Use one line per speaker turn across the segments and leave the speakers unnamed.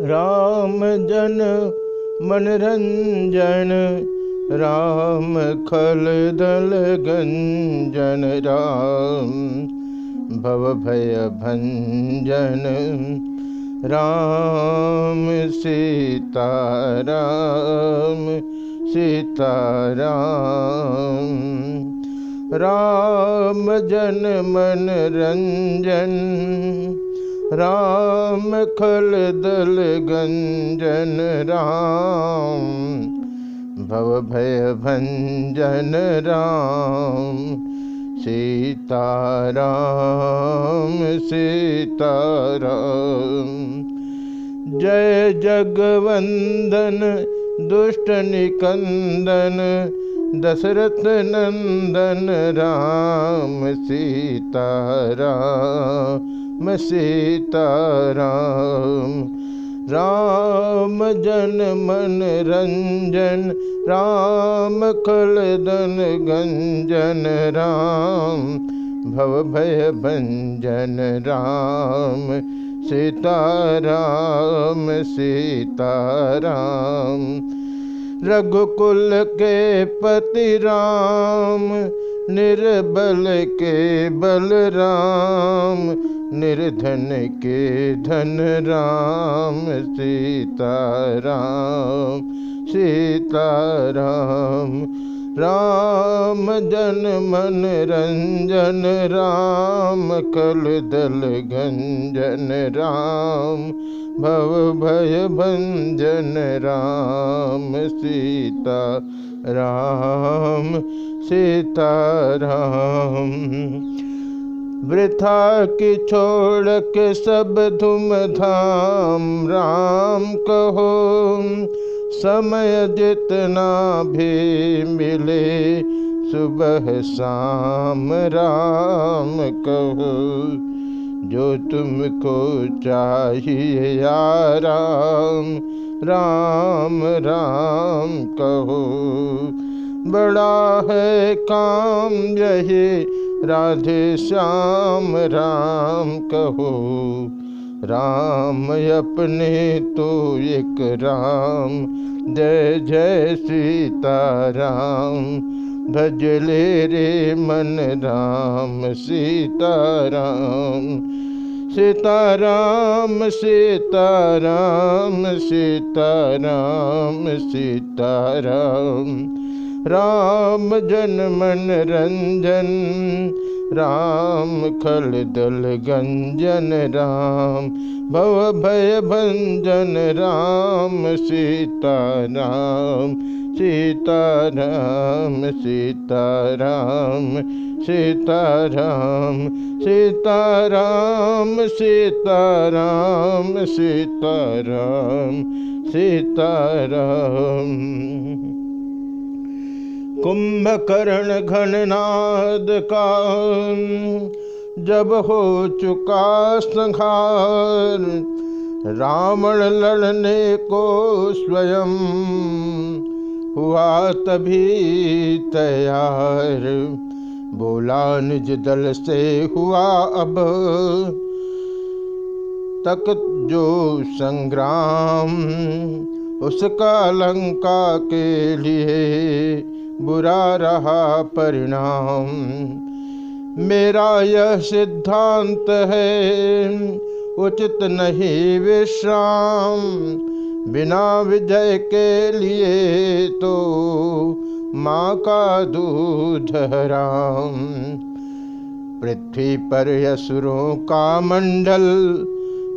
राम जन मनरंजन, राम खल दल गंजन, राम भव भय भंजन, राम सीता राम सीता राम। राम जन मन रंजन राम खल दल गंजन राम, भव भय भंजन राम। सीता राम सीता राम। जय जगवंदन, दुष्ट निकंदन, दशरथ नंदन राम, सीता राम। राम राम जन मन रंजन, राम खलदन गंजन, राम भव भय भंजन, राम सीता राम सीता राम रघुकुल के पति राम, निर्बल के बल राम निर्धन के धन राम सीता राम सीता राम राम जन मन रंजन, राम कल दल गंजन, राम भव भय भंजन, राम सीता राम सीता राम वृथा की छोड़ के सब धूम धाम राम कहो। समय जितना भी मिले, सुबह शाम राम कहो। जो तुमको चाहिए याराम राम राम कहो। बड़ा है काम यही राधे श्याम, राम कहो। राम अपने तो एक राम। जय जय सीता राम भजले रे मन राम सीता राम सीता राम सीता राम सीता राम जन मन रंजन, राम खल दल गंजन, राम भव भय भंजन, राम सीता राम सीता राम सीता राम सीता राम सीता राम सीता राम सीता राम सीता राम। कुंभकर्ण घननाद का। जब हो चुका संहार, रावण लड़ने को स्वयं हुआ तभी तैयार। बोला निज दल से हुआ अब तक जो संग्राम, उसका लंका के लिए बुरा रहा परिणाम। मेरा यह सिद्धांत है, उचित नहीं विश्राम। बिना विजय के लिए तो माँ का दूध हराम। पृथ्वी पर असुरों का मंडल,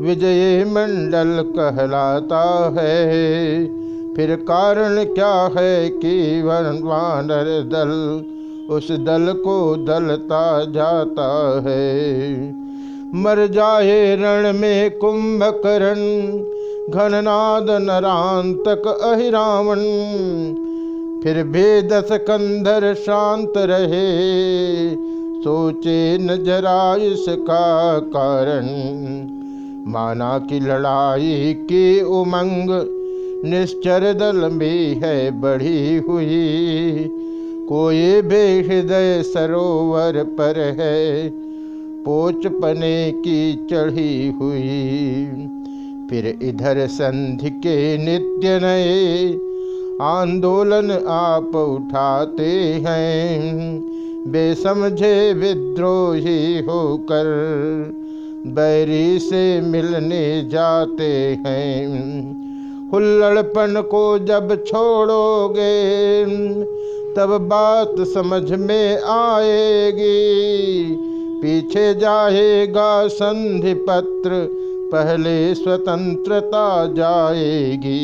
विजय मंडल कहलाता है। फिर कारण क्या है कि वानर दल, उस दल को दलता जाता है। मर जाए रण में कुंभकर्ण, घननाद नरांतक अहिरावण। फिर भी दस कंधर शांत रहे, सोचे न जरा इसका कारण। माना की लड़ाई की उमंग निश्चर दल में है, बढ़ी हुई। कोई भी हृदय सरोवर पर है, पोच पने की चढ़ी हुई। फिर इधर संधि के नित्य नए आंदोलन आप उठाते हैं। बेसमझे विद्रोही होकर बैरी से मिलने जाते हैं। हुल्लड़पन को जब छोड़ोगे, तब बात समझ में आएगी। पीछे जाएगा संधि पत्र पहले स्वतंत्रता जाएगी।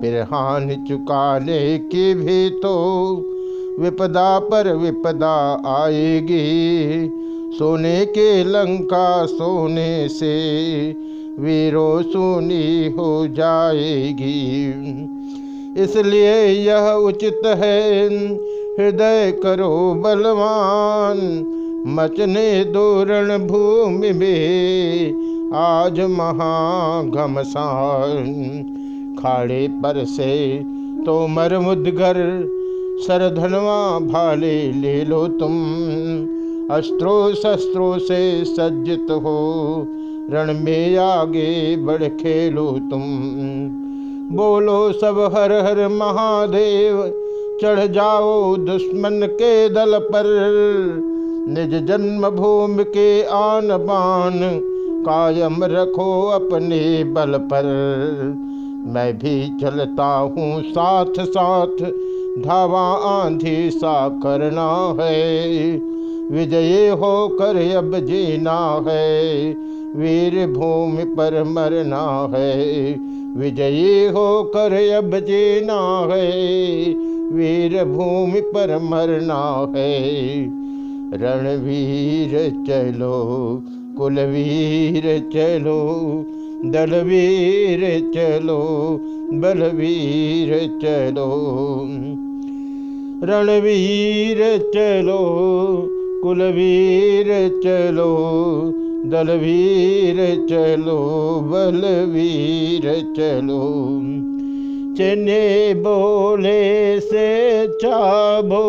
फिर हानि चुकाने की भी तो विपदा पर विपदा आएगी। सोने के लंका सोने से वीरो सुनी हो जाएगी। इसलिए यह उचित है। हृदय करो बलवान, मचने दोरण भूमि में। आज महाघमसान खाड़े पर से तो मर मुदगर सरधनवा भाले ले लो तुम। अस्त्रो शस्त्रों से सज्जित हो। रण में आगे बढ़ खेलो तुम। बोलो सब हर हर महादेव, चढ़ जाओ दुश्मन के दल पर। निज जन्म भूमि के आन बान कायम रखो अपने बल पर। मैं भी चलता हूँ साथ साथ धावा आंधी सा करना है। विजय होकर अब जीना है, वीर भूमि पर मरना है। विजयी होकर अब जीना है, वीर भूमि पर मरना है। रणवीर चलो, कुलवीर चलो, दलवीर चलो, बलवीर चलो। रणवीर चलो कुलवीर चलो, दलवीर चलो, बलवीर चलो। चने बोले से चाबो,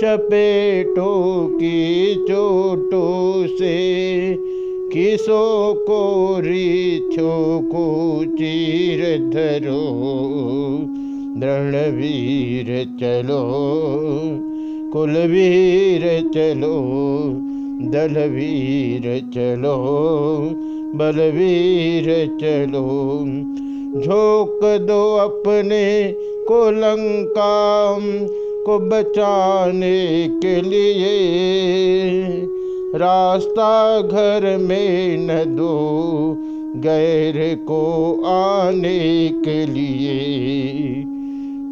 चपेटो की चोटों से। किसो को रीछो को चीर धरो दृढ़वीर चलो। कुलवीर चलो, दलवीर चलो, बलवीर चलो। झोंक दो अपने को लंका को बचाने के लिए। रास्ता घर में न दो, गैर को आने के लिए।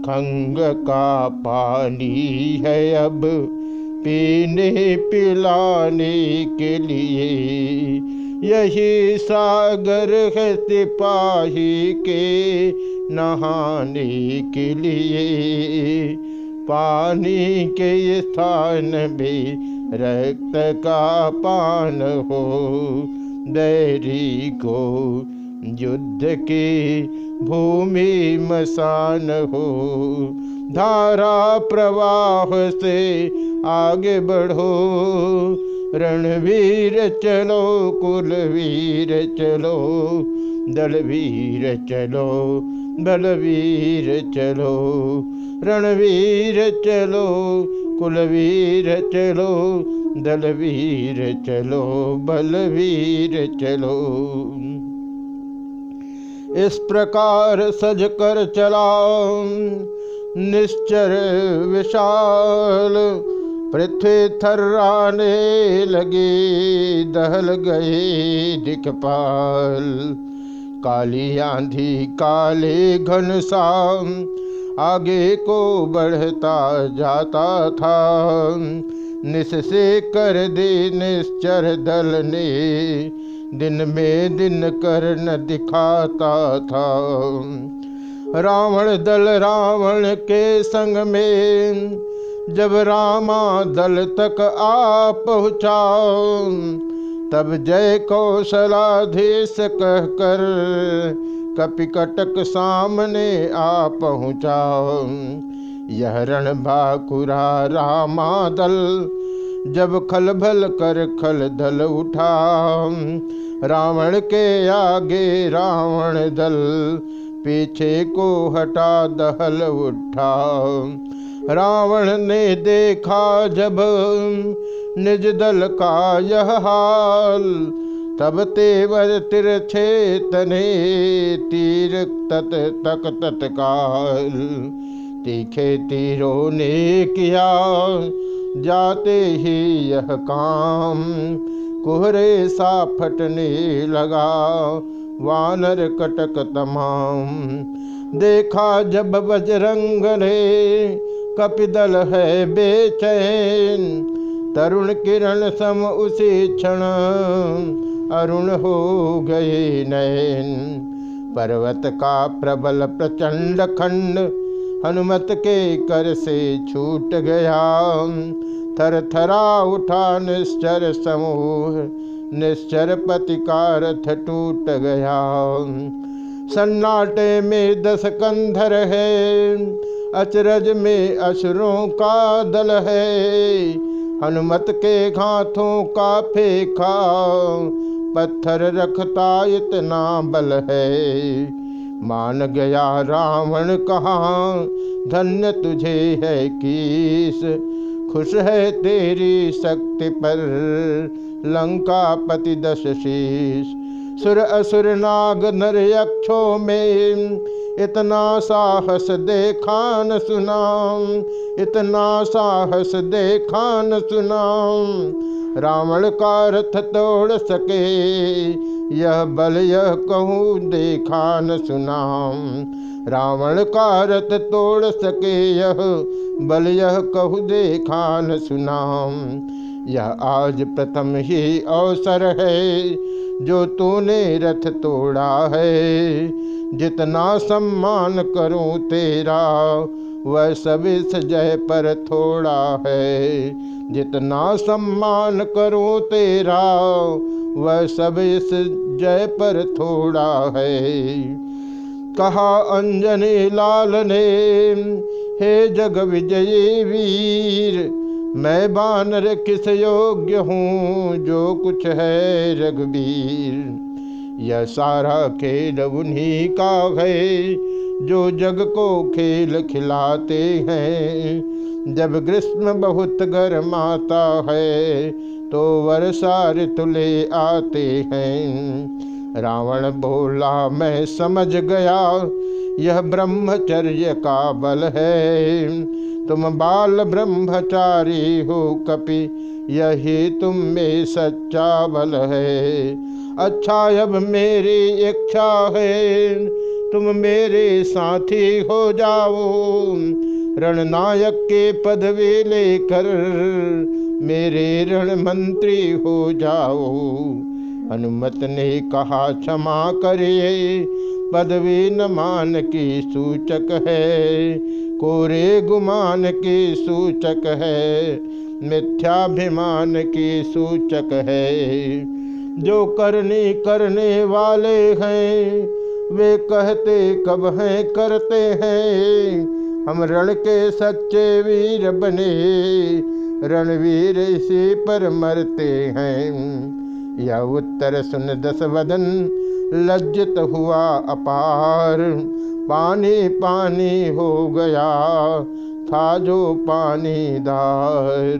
खंग का पानी है अब पीने पिलाने के लिए। यही सागर है सिपाही के नहाने के लिए। पानी के स्थान भी रक्त का पान हो, दैरी को युद्ध की भूमि मसान हो, धारा प्रवाह से आगे बढ़ो। रणवीर चलो, कुलवीर चलो, दलवीर चलो, बलवीर चलो, रणवीर चलो, कुलवीर चलो, दलवीर चलो, बलवीर चलो। इस प्रकार सज कर चला। निश्चर, विशाल, पृथ्वी थर्राने लगे, दहल गए दिखपाल काली आंधी, काले घनश्याम आगे को बढ़ता जाता था। निस से कर दे निश्चर दल ने दिन में दिन कर न दिखाता था। रावण दल रावण के संग में, जब रामा दल तक आ पहुँचा, तब जय कौशलाधीश कह कर कपिकटक सामने आ पहुँचा। यह रण भाकुरा रामादल जब खल भल कर खल दल उठा। रावण के आगे रावण दल पीछे को हटा दहल उठा। रावण ने देखा जब निज दल का यह हाल, तब तेवर तिरछे तने तीर तत तक तत्काल। तीखे तीरों ने किया जाते ही यह काम। कोहरे सा फटने लगा, वानर कटक तमाम। देखा जब बजरंग ने कपिदल है बेचैन। तरुण किरण सम उसी क्षण, अरुण हो गए नैन पर्वत का प्रबल प्रचंड खंड हनुमत के कर से छूट गया। थर थरा उठा निश्चर समूह, निश्चर पति टूट गया। सन्नाटे में दस कंधर है, अचरज में असुरों का दल है। हनुमत के हाथों का फेंका, पत्थर रखता इतना बल है। मान गया रावण कहाँ? धन्य तुझे है किस। खुश है तेरी शक्ति पर लंका पति शीश सुर असुर नाग नर यक्षों में। इतना साहस देखा न सुनाम इतना साहस देखा न सुनाम रावण का रथ तोड़ सके। यह बल यह कहूँ देखा न सुनाम रावण का रथ तोड़ सके। यह बल यह कहू देखा न सुनाम यह आज प्रथम ही अवसर है। जो तूने रथ तोड़ा है, जितना सम्मान करूँ तेरा, वह सब इस जय पर थोड़ा है। जितना सम्मान करूँ तेरा, वह सब इस जय पर थोड़ा है। कहा अंजनी लाल ने, हे जग विजयी वीर मैं बानर किस योग्य हूँ, जो कुछ है रघुबीर यह सारा खेल उन्हीं का है, जो जग को खेल खिलाते हैं। जब ग्रीष्म बहुत गर्माता है तो वर्षा ऋतु ले आते हैं। रावण बोला, मैं समझ गया, यह ब्रह्मचर्य का बल है। तुम बाल ब्रह्मचारी हो कपि, यही तुम में सच्चा बल है। अच्छा अब मेरी इच्छा है, तुम मेरे साथी हो जाओ। रणनायक के पदवी लेकर मेरे रण मंत्री हो जाओ। हनुमत ने कहा, क्षमा करिए पदवी न मान की सूचक है, कोरे गुमान की सूचक है, मिथ्याभिमान की सूचक है। जो करने करने वाले हैं, वे कहते कब हैं, करते हैं। हम रण के सच्चे वीर बने, रणवीर इसी पर मरते हैं। यह उत्तर सुन दस वदन, लज्जित हुआ अपार। पानी पानी हो गया, था जो पानी दार।